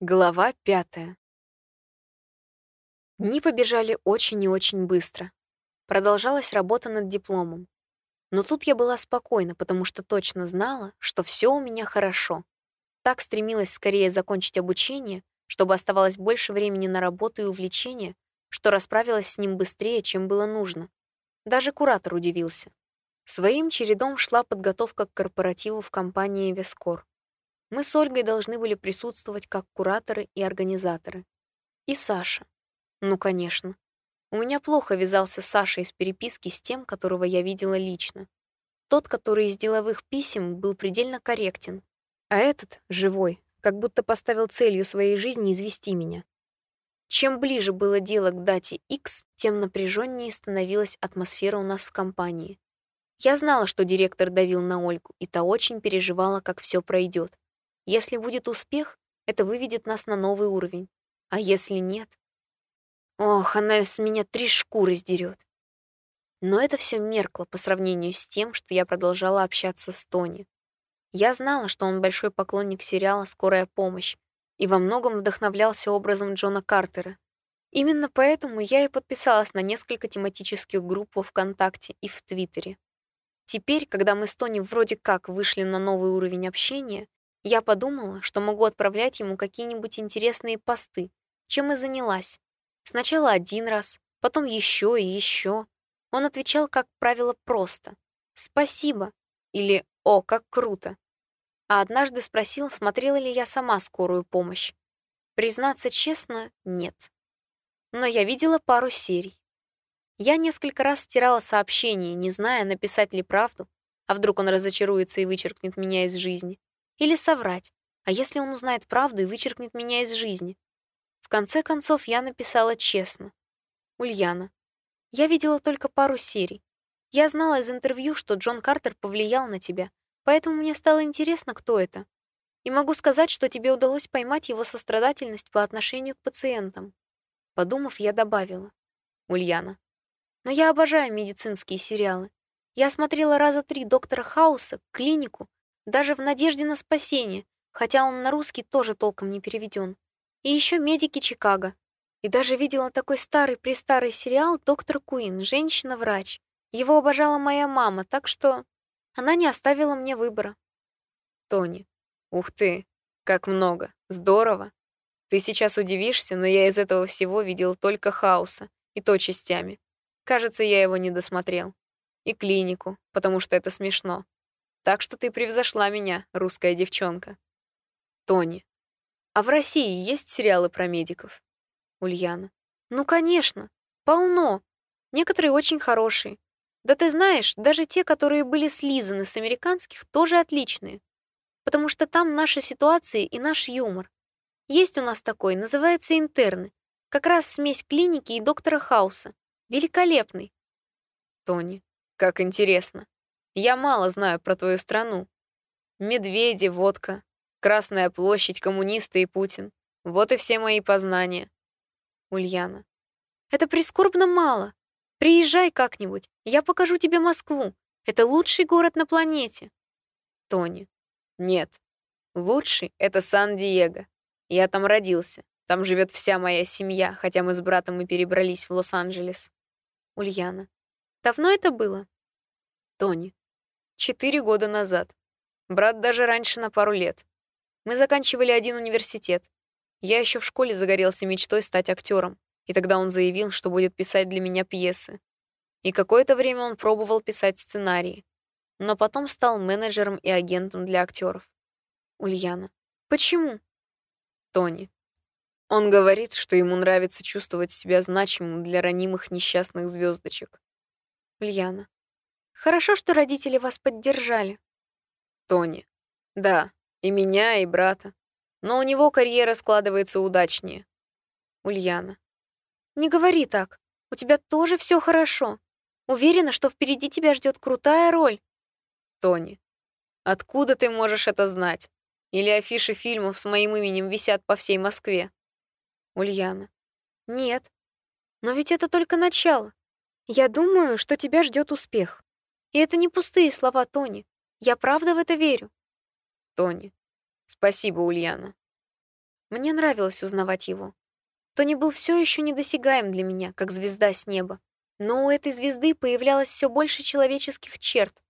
Глава пятая. Дни побежали очень и очень быстро. Продолжалась работа над дипломом. Но тут я была спокойна, потому что точно знала, что все у меня хорошо. Так стремилась скорее закончить обучение, чтобы оставалось больше времени на работу и увлечения, что расправилась с ним быстрее, чем было нужно. Даже куратор удивился. Своим чередом шла подготовка к корпоративу в компании «Вескор». Мы с Ольгой должны были присутствовать как кураторы и организаторы. И Саша. Ну, конечно. У меня плохо вязался Саша из переписки с тем, которого я видела лично. Тот, который из деловых писем, был предельно корректен. А этот, живой, как будто поставил целью своей жизни извести меня. Чем ближе было дело к дате X, тем напряженнее становилась атмосфера у нас в компании. Я знала, что директор давил на Ольгу, и та очень переживала, как все пройдет. Если будет успех, это выведет нас на новый уровень. А если нет? Ох, она с меня три шкуры сдерет. Но это все меркло по сравнению с тем, что я продолжала общаться с Тони. Я знала, что он большой поклонник сериала «Скорая помощь» и во многом вдохновлялся образом Джона Картера. Именно поэтому я и подписалась на несколько тематических групп во ВКонтакте и в Твиттере. Теперь, когда мы с Тони вроде как вышли на новый уровень общения, я подумала, что могу отправлять ему какие-нибудь интересные посты, чем и занялась. Сначала один раз, потом еще и еще. Он отвечал, как правило, просто «Спасибо» или «О, как круто». А однажды спросил, смотрела ли я сама скорую помощь. Признаться честно, нет. Но я видела пару серий. Я несколько раз стирала сообщение, не зная, написать ли правду, а вдруг он разочаруется и вычеркнет меня из жизни. Или соврать. А если он узнает правду и вычеркнет меня из жизни? В конце концов, я написала честно. Ульяна. Я видела только пару серий. Я знала из интервью, что Джон Картер повлиял на тебя, поэтому мне стало интересно, кто это. И могу сказать, что тебе удалось поймать его сострадательность по отношению к пациентам. Подумав, я добавила. Ульяна. Но я обожаю медицинские сериалы. Я смотрела раза три «Доктора Хауса», «Клинику», даже в «Надежде на спасение», хотя он на русский тоже толком не переведен. И еще «Медики Чикаго». И даже видела такой старый-престарый сериал «Доктор Куин. Женщина-врач». Его обожала моя мама, так что она не оставила мне выбора. Тони. Ух ты, как много. Здорово. Ты сейчас удивишься, но я из этого всего видел только хаоса, и то частями. Кажется, я его не досмотрел. И клинику, потому что это смешно. Так что ты превзошла меня, русская девчонка. Тони. А в России есть сериалы про медиков? Ульяна. Ну, конечно. Полно. Некоторые очень хорошие. Да ты знаешь, даже те, которые были слизаны с американских, тоже отличные. Потому что там наши ситуации и наш юмор. Есть у нас такой, называется «Интерны». Как раз смесь клиники и доктора Хауса. Великолепный. Тони. Как интересно. Я мало знаю про твою страну. Медведи, водка, Красная площадь, коммунисты и Путин. Вот и все мои познания. Ульяна. Это прискорбно мало. Приезжай как-нибудь, я покажу тебе Москву. Это лучший город на планете. Тони. Нет. Лучший — это Сан-Диего. Я там родился. Там живет вся моя семья, хотя мы с братом и перебрались в Лос-Анджелес. Ульяна. Давно это было? Тони. Четыре года назад. Брат даже раньше на пару лет. Мы заканчивали один университет. Я еще в школе загорелся мечтой стать актером, и тогда он заявил, что будет писать для меня пьесы. И какое-то время он пробовал писать сценарии, но потом стал менеджером и агентом для актеров. Ульяна. Почему? Тони. Он говорит, что ему нравится чувствовать себя значимым для ранимых несчастных звездочек. Ульяна. Хорошо, что родители вас поддержали. Тони. Да, и меня, и брата. Но у него карьера складывается удачнее. Ульяна. Не говори так. У тебя тоже все хорошо. Уверена, что впереди тебя ждет крутая роль. Тони. Откуда ты можешь это знать? Или афиши фильмов с моим именем висят по всей Москве? Ульяна. Нет. Но ведь это только начало. Я думаю, что тебя ждет успех. И это не пустые слова Тони. Я правда в это верю. Тони. Спасибо, Ульяна. Мне нравилось узнавать его. Тони был все еще недосягаем для меня, как звезда с неба. Но у этой звезды появлялось все больше человеческих черт.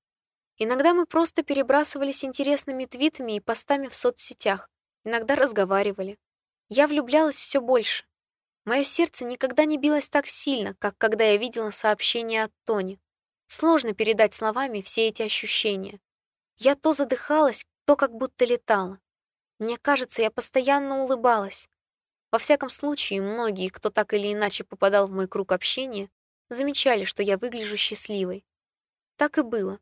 Иногда мы просто перебрасывались интересными твитами и постами в соцсетях, иногда разговаривали. Я влюблялась все больше. Мое сердце никогда не билось так сильно, как когда я видела сообщение от Тони. Сложно передать словами все эти ощущения. Я то задыхалась, то как будто летала. Мне кажется, я постоянно улыбалась. Во всяком случае, многие, кто так или иначе попадал в мой круг общения, замечали, что я выгляжу счастливой. Так и было.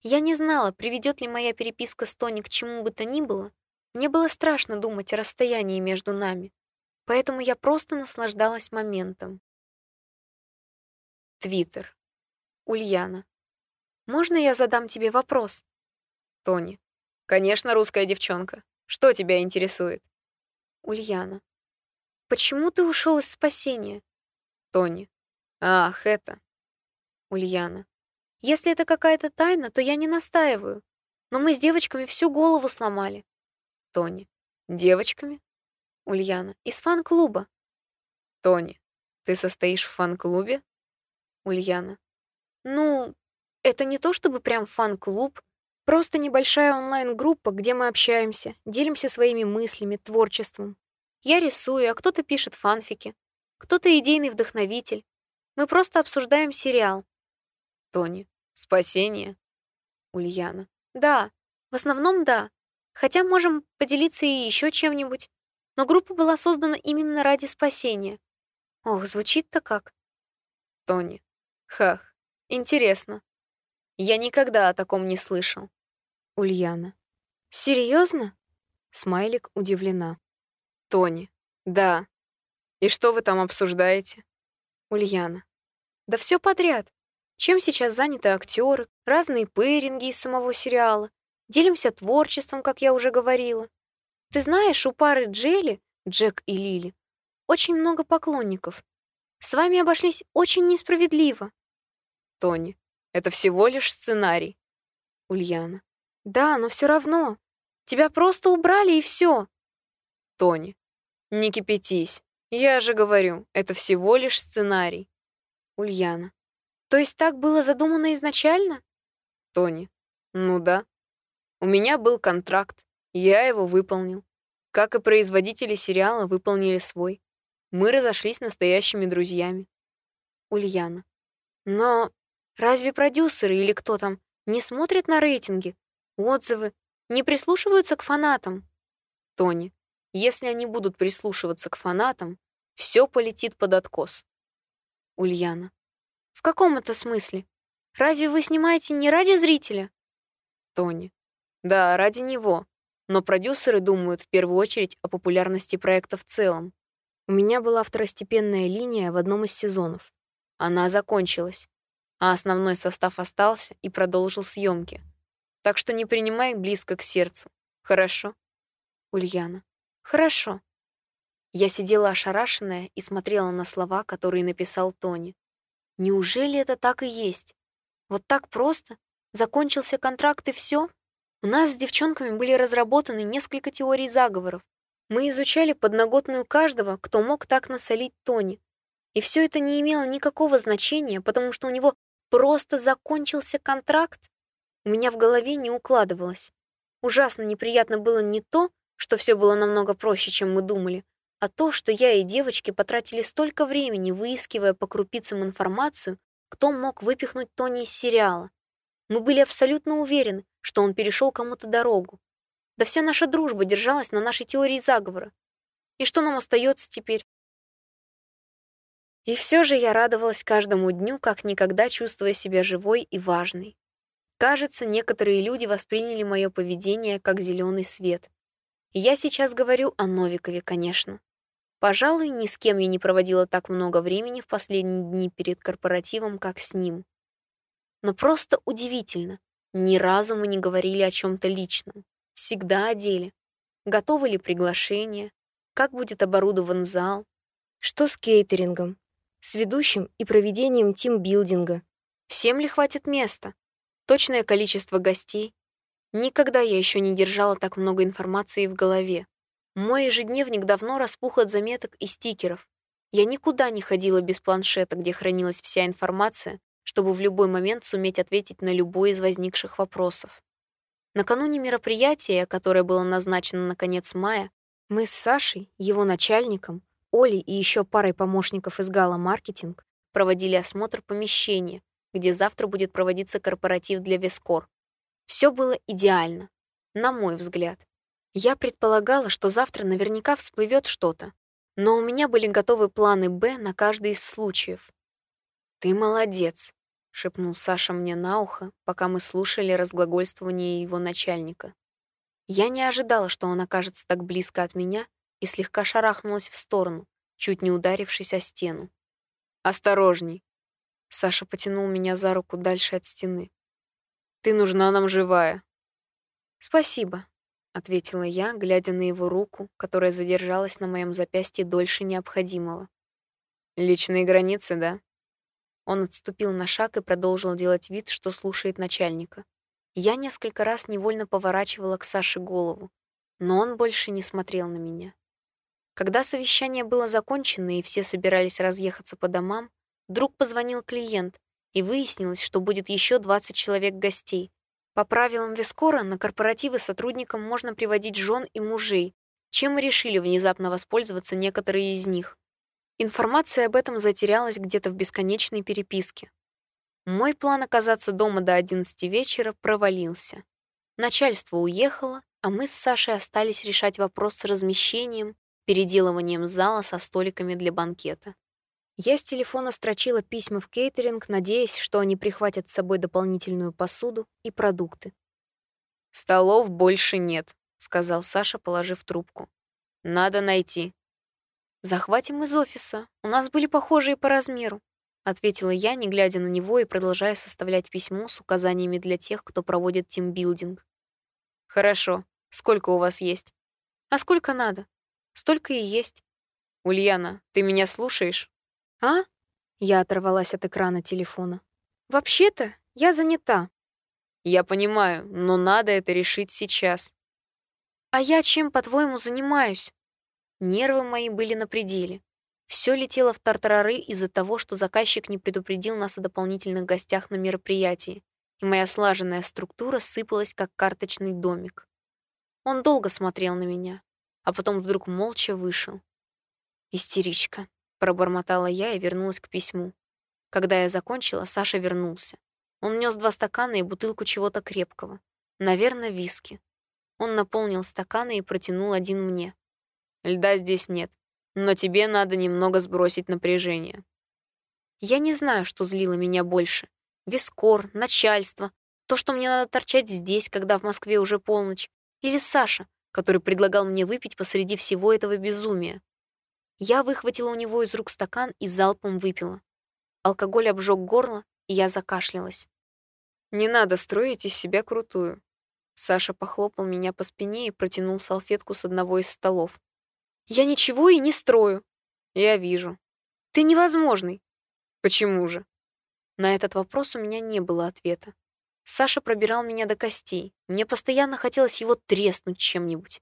Я не знала, приведет ли моя переписка с Тони к чему бы то ни было. Мне было страшно думать о расстоянии между нами, поэтому я просто наслаждалась моментом. Твиттер. Ульяна. Можно я задам тебе вопрос? Тони. Конечно, русская девчонка. Что тебя интересует? Ульяна. Почему ты ушел из спасения? Тони. Ах, это. Ульяна. Если это какая-то тайна, то я не настаиваю. Но мы с девочками всю голову сломали. Тони. Девочками? Ульяна. Из фан-клуба. Тони. Ты состоишь в фан-клубе? Ульяна. Ну, это не то чтобы прям фан-клуб, Просто небольшая онлайн-группа, где мы общаемся, делимся своими мыслями, творчеством. Я рисую, а кто-то пишет фанфики. Кто-то идейный вдохновитель. Мы просто обсуждаем сериал. Тони. Спасение. Ульяна. Да, в основном да. Хотя можем поделиться и еще чем-нибудь. Но группа была создана именно ради спасения. Ох, звучит-то как. Тони. Хах, интересно. Я никогда о таком не слышал. Ульяна. Серьезно? Смайлик удивлена. Тони. Да. И что вы там обсуждаете? Ульяна. Да все подряд. Чем сейчас заняты актеры, разные пейринги из самого сериала. Делимся творчеством, как я уже говорила. Ты знаешь, у пары Джелли, Джек и Лили, очень много поклонников. С вами обошлись очень несправедливо. Тони. Это всего лишь сценарий. Ульяна. Да, но все равно. Тебя просто убрали и все. Тони. Не кипятись. Я же говорю, это всего лишь сценарий. Ульяна. То есть так было задумано изначально? Тони. Ну да. У меня был контракт. Я его выполнил. Как и производители сериала выполнили свой. Мы разошлись настоящими друзьями. Ульяна. Но Разве продюсеры или кто там не смотрят на рейтинги, отзывы, не прислушиваются к фанатам? Тони, если они будут прислушиваться к фанатам, все полетит под откос. Ульяна. В каком это смысле? Разве вы снимаете не ради зрителя? Тони. Да, ради него. Но продюсеры думают в первую очередь о популярности проекта в целом. У меня была второстепенная линия в одном из сезонов. Она закончилась а основной состав остался и продолжил съемки. Так что не принимай близко к сердцу. Хорошо? Ульяна. Хорошо. Я сидела ошарашенная и смотрела на слова, которые написал Тони. Неужели это так и есть? Вот так просто? Закончился контракт и все? У нас с девчонками были разработаны несколько теорий заговоров. Мы изучали подноготную каждого, кто мог так насолить Тони. И все это не имело никакого значения, потому что у него Просто закончился контракт? У меня в голове не укладывалось. Ужасно неприятно было не то, что все было намного проще, чем мы думали, а то, что я и девочки потратили столько времени, выискивая по крупицам информацию, кто мог выпихнуть Тони из сериала. Мы были абсолютно уверены, что он перешел кому-то дорогу. Да вся наша дружба держалась на нашей теории заговора. И что нам остается теперь? И все же я радовалась каждому дню, как никогда чувствуя себя живой и важной. Кажется, некоторые люди восприняли мое поведение как зеленый свет. Я сейчас говорю о Новикове, конечно. Пожалуй, ни с кем я не проводила так много времени в последние дни перед корпоративом, как с ним. Но просто удивительно. Ни разу мы не говорили о чем то личном. Всегда о деле. Готовы ли приглашение? Как будет оборудован зал? Что с кейтерингом? С ведущим и проведением тимбилдинга. Всем ли хватит места? Точное количество гостей? Никогда я еще не держала так много информации в голове. Мой ежедневник давно распух от заметок и стикеров. Я никуда не ходила без планшета, где хранилась вся информация, чтобы в любой момент суметь ответить на любой из возникших вопросов. Накануне мероприятия, которое было назначено на конец мая, мы с Сашей, его начальником, Олей и еще парой помощников из Гала Маркетинг проводили осмотр помещения, где завтра будет проводиться корпоратив для Вескор. Все было идеально, на мой взгляд. Я предполагала, что завтра наверняка всплывет что-то, но у меня были готовы планы «Б» на каждый из случаев. «Ты молодец», — шепнул Саша мне на ухо, пока мы слушали разглагольствование его начальника. Я не ожидала, что он окажется так близко от меня, и слегка шарахнулась в сторону, чуть не ударившись о стену. «Осторожней!» Саша потянул меня за руку дальше от стены. «Ты нужна нам живая». «Спасибо», — ответила я, глядя на его руку, которая задержалась на моем запястье дольше необходимого. «Личные границы, да?» Он отступил на шаг и продолжил делать вид, что слушает начальника. Я несколько раз невольно поворачивала к Саше голову, но он больше не смотрел на меня. Когда совещание было закончено и все собирались разъехаться по домам, вдруг позвонил клиент, и выяснилось, что будет еще 20 человек гостей, по правилам Вискора на корпоративы сотрудникам можно приводить жен и мужей, чем мы решили внезапно воспользоваться некоторые из них. Информация об этом затерялась где-то в бесконечной переписке. Мой план оказаться дома до 11 вечера провалился. Начальство уехало, а мы с Сашей остались решать вопрос с размещением, переделыванием зала со столиками для банкета. Я с телефона строчила письма в кейтеринг, надеясь, что они прихватят с собой дополнительную посуду и продукты. «Столов больше нет», — сказал Саша, положив трубку. «Надо найти». «Захватим из офиса. У нас были похожие по размеру», — ответила я, не глядя на него и продолжая составлять письмо с указаниями для тех, кто проводит тимбилдинг. «Хорошо. Сколько у вас есть?» «А сколько надо? Столько и есть». «Ульяна, ты меня слушаешь?» «А?» Я оторвалась от экрана телефона. «Вообще-то я занята». «Я понимаю, но надо это решить сейчас». «А я чем, по-твоему, занимаюсь?» Нервы мои были на пределе. Все летело в тартарары из-за того, что заказчик не предупредил нас о дополнительных гостях на мероприятии, и моя слаженная структура сыпалась, как карточный домик. Он долго смотрел на меня, а потом вдруг молча вышел. Истеричка. Пробормотала я и вернулась к письму. Когда я закончила, Саша вернулся. Он нес два стакана и бутылку чего-то крепкого. Наверное, виски. Он наполнил стаканы и протянул один мне. «Льда здесь нет, но тебе надо немного сбросить напряжение». Я не знаю, что злило меня больше. Вискор, начальство, то, что мне надо торчать здесь, когда в Москве уже полночь, или Саша, который предлагал мне выпить посреди всего этого безумия. Я выхватила у него из рук стакан и залпом выпила. Алкоголь обжег горло, и я закашлялась. «Не надо строить из себя крутую». Саша похлопал меня по спине и протянул салфетку с одного из столов. «Я ничего и не строю». «Я вижу». «Ты невозможный». «Почему же?» На этот вопрос у меня не было ответа. Саша пробирал меня до костей. Мне постоянно хотелось его треснуть чем-нибудь.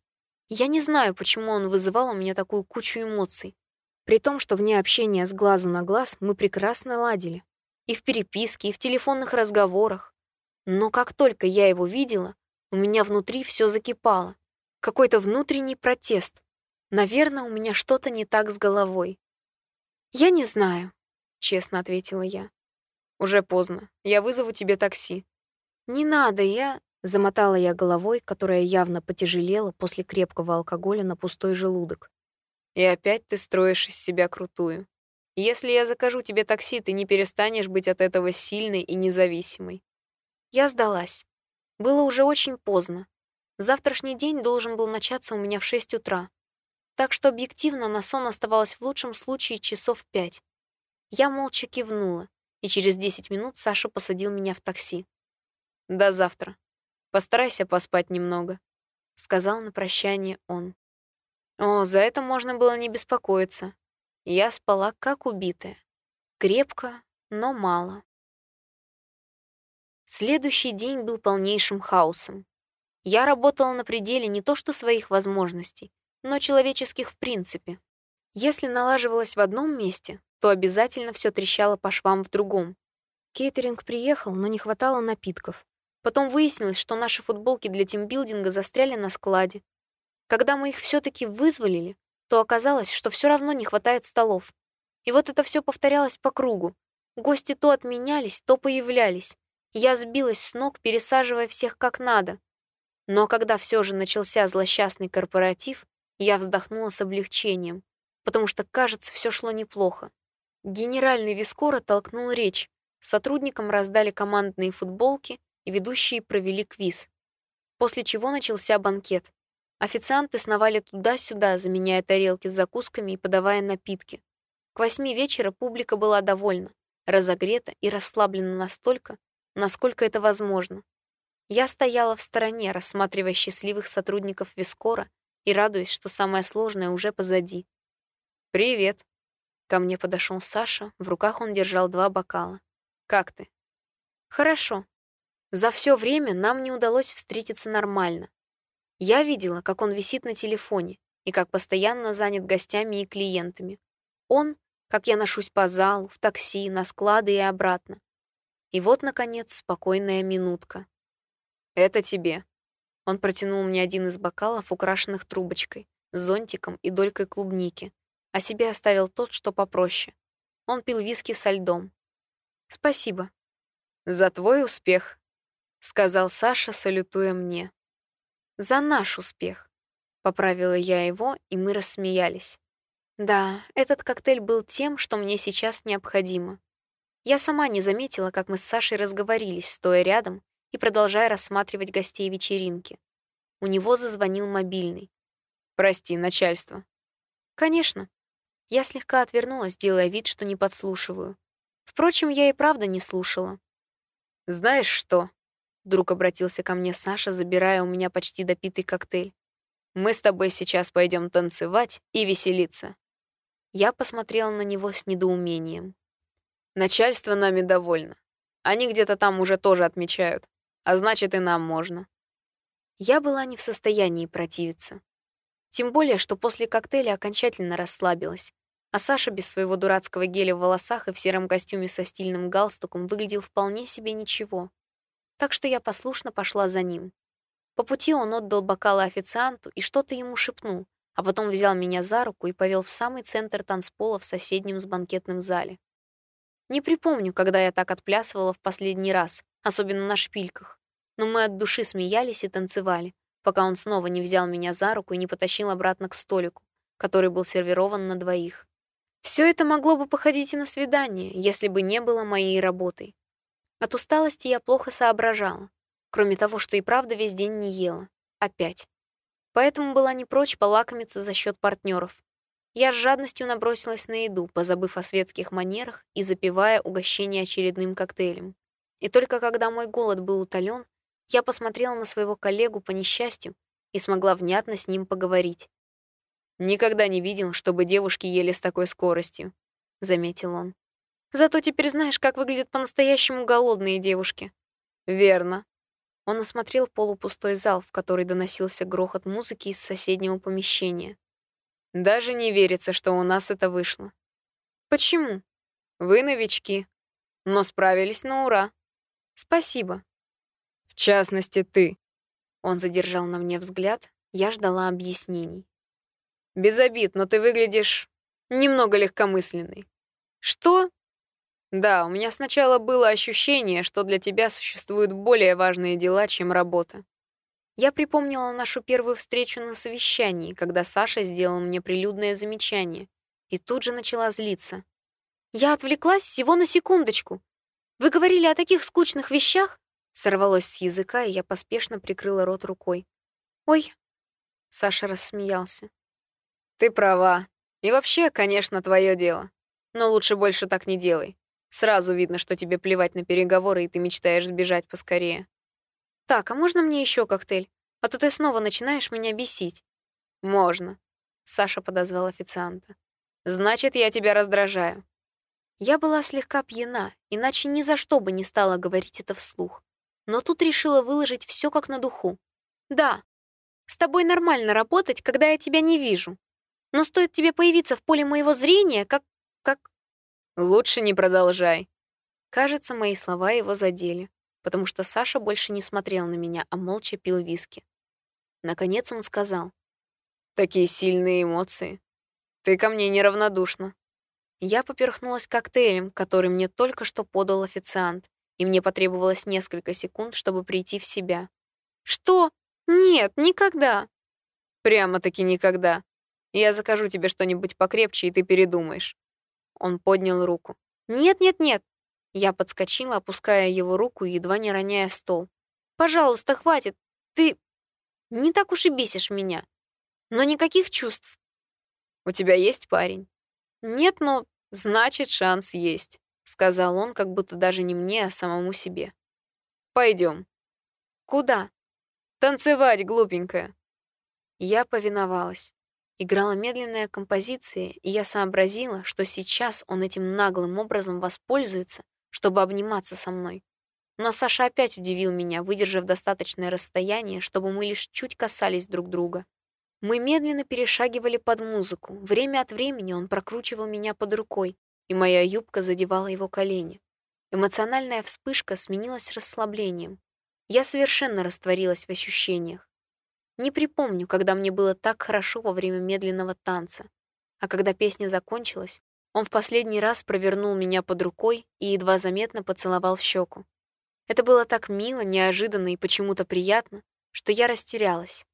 Я не знаю, почему он вызывал у меня такую кучу эмоций. При том, что вне общения с глазу на глаз мы прекрасно ладили. И в переписке, и в телефонных разговорах. Но как только я его видела, у меня внутри все закипало. Какой-то внутренний протест. Наверное, у меня что-то не так с головой. «Я не знаю», — честно ответила я. «Уже поздно. Я вызову тебе такси». «Не надо, я...» Замотала я головой, которая явно потяжелела после крепкого алкоголя на пустой желудок. И опять ты строишь из себя крутую. Если я закажу тебе такси, ты не перестанешь быть от этого сильной и независимой. Я сдалась. Было уже очень поздно. Завтрашний день должен был начаться у меня в 6 утра. Так что объективно на сон оставалось в лучшем случае часов пять. Я молча кивнула, и через 10 минут Саша посадил меня в такси. До завтра. Постарайся поспать немного», — сказал на прощание он. О, за это можно было не беспокоиться. Я спала как убитая. Крепко, но мало. Следующий день был полнейшим хаосом. Я работала на пределе не то что своих возможностей, но человеческих в принципе. Если налаживалось в одном месте, то обязательно все трещало по швам в другом. Кейтеринг приехал, но не хватало напитков. Потом выяснилось, что наши футболки для тимбилдинга застряли на складе. Когда мы их все таки вызволили, то оказалось, что все равно не хватает столов. И вот это все повторялось по кругу. Гости то отменялись, то появлялись. Я сбилась с ног, пересаживая всех как надо. Но когда все же начался злосчастный корпоратив, я вздохнула с облегчением, потому что, кажется, все шло неплохо. Генеральный Вискора толкнул речь, сотрудникам раздали командные футболки, ведущие провели квиз. После чего начался банкет. Официанты сновали туда-сюда, заменяя тарелки с закусками и подавая напитки. К восьми вечера публика была довольна, разогрета и расслаблена настолько, насколько это возможно. Я стояла в стороне, рассматривая счастливых сотрудников Вискора и радуясь, что самое сложное уже позади. «Привет!» Ко мне подошел Саша, в руках он держал два бокала. «Как ты?» «Хорошо. За все время нам не удалось встретиться нормально. Я видела, как он висит на телефоне и как постоянно занят гостями и клиентами. Он, как я ношусь по залу, в такси, на склады и обратно. И вот, наконец, спокойная минутка. «Это тебе». Он протянул мне один из бокалов, украшенных трубочкой, зонтиком и долькой клубники а себе оставил тот, что попроще. Он пил виски со льдом. «Спасибо». «За твой успех», — сказал Саша, салютуя мне. «За наш успех», — поправила я его, и мы рассмеялись. Да, этот коктейль был тем, что мне сейчас необходимо. Я сама не заметила, как мы с Сашей разговорились, стоя рядом и продолжая рассматривать гостей вечеринки. У него зазвонил мобильный. «Прости, начальство». «Конечно», я слегка отвернулась, делая вид, что не подслушиваю. Впрочем, я и правда не слушала. «Знаешь что?» — вдруг обратился ко мне Саша, забирая у меня почти допитый коктейль. «Мы с тобой сейчас пойдем танцевать и веселиться». Я посмотрела на него с недоумением. «Начальство нами довольно. Они где-то там уже тоже отмечают. А значит, и нам можно». Я была не в состоянии противиться. Тем более, что после коктейля окончательно расслабилась. А Саша без своего дурацкого геля в волосах и в сером костюме со стильным галстуком выглядел вполне себе ничего. Так что я послушно пошла за ним. По пути он отдал бокалы официанту и что-то ему шепнул, а потом взял меня за руку и повел в самый центр танцпола в соседнем с банкетным зале. Не припомню, когда я так отплясывала в последний раз, особенно на шпильках, но мы от души смеялись и танцевали, пока он снова не взял меня за руку и не потащил обратно к столику, который был сервирован на двоих. Все это могло бы походить и на свидание, если бы не было моей работой. От усталости я плохо соображала, кроме того, что и правда весь день не ела. Опять. Поэтому была не прочь полакомиться за счет партнеров. Я с жадностью набросилась на еду, позабыв о светских манерах и запивая угощение очередным коктейлем. И только когда мой голод был утолен, я посмотрела на своего коллегу по несчастью и смогла внятно с ним поговорить. Никогда не видел, чтобы девушки ели с такой скоростью, заметил он. Зато теперь знаешь, как выглядят по-настоящему голодные девушки. Верно. Он осмотрел полупустой зал, в который доносился грохот музыки из соседнего помещения. Даже не верится, что у нас это вышло. Почему? Вы новички, но справились на ура. Спасибо. В частности, ты. Он задержал на мне взгляд, я ждала объяснений. Без обид, но ты выглядишь немного легкомысленной. Что? Да, у меня сначала было ощущение, что для тебя существуют более важные дела, чем работа. Я припомнила нашу первую встречу на совещании, когда Саша сделал мне прилюдное замечание, и тут же начала злиться. Я отвлеклась всего на секундочку. Вы говорили о таких скучных вещах? Сорвалось с языка, и я поспешно прикрыла рот рукой. Ой, Саша рассмеялся. Ты права. И вообще, конечно, твое дело. Но лучше больше так не делай. Сразу видно, что тебе плевать на переговоры, и ты мечтаешь сбежать поскорее. Так, а можно мне еще коктейль? А то ты снова начинаешь меня бесить. Можно. Саша подозвал официанта. Значит, я тебя раздражаю. Я была слегка пьяна, иначе ни за что бы не стала говорить это вслух. Но тут решила выложить все как на духу. Да. С тобой нормально работать, когда я тебя не вижу. Но стоит тебе появиться в поле моего зрения, как... как... Лучше не продолжай. Кажется, мои слова его задели, потому что Саша больше не смотрел на меня, а молча пил виски. Наконец он сказал. Такие сильные эмоции. Ты ко мне неравнодушна. Я поперхнулась коктейлем, который мне только что подал официант, и мне потребовалось несколько секунд, чтобы прийти в себя. «Что? Нет, никогда!» «Прямо-таки никогда. Я закажу тебе что-нибудь покрепче, и ты передумаешь». Он поднял руку. «Нет-нет-нет!» Я подскочила, опуская его руку и едва не роняя стол. «Пожалуйста, хватит! Ты не так уж и бесишь меня. Но никаких чувств». «У тебя есть парень?» «Нет, но...» «Значит, шанс есть», — сказал он, как будто даже не мне, а самому себе. Пойдем. «Куда?» «Танцевать, глупенькая». Я повиновалась. Играла медленная композиция, и я сообразила, что сейчас он этим наглым образом воспользуется, чтобы обниматься со мной. Но Саша опять удивил меня, выдержав достаточное расстояние, чтобы мы лишь чуть касались друг друга. Мы медленно перешагивали под музыку. Время от времени он прокручивал меня под рукой, и моя юбка задевала его колени. Эмоциональная вспышка сменилась расслаблением. Я совершенно растворилась в ощущениях. Не припомню, когда мне было так хорошо во время медленного танца. А когда песня закончилась, он в последний раз провернул меня под рукой и едва заметно поцеловал в щеку. Это было так мило, неожиданно и почему-то приятно, что я растерялась.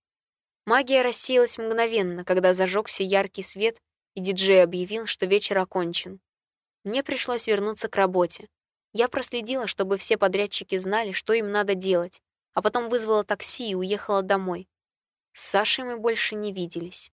Магия рассеялась мгновенно, когда зажегся яркий свет, и диджей объявил, что вечер окончен. Мне пришлось вернуться к работе. Я проследила, чтобы все подрядчики знали, что им надо делать, а потом вызвала такси и уехала домой. С Сашей мы больше не виделись.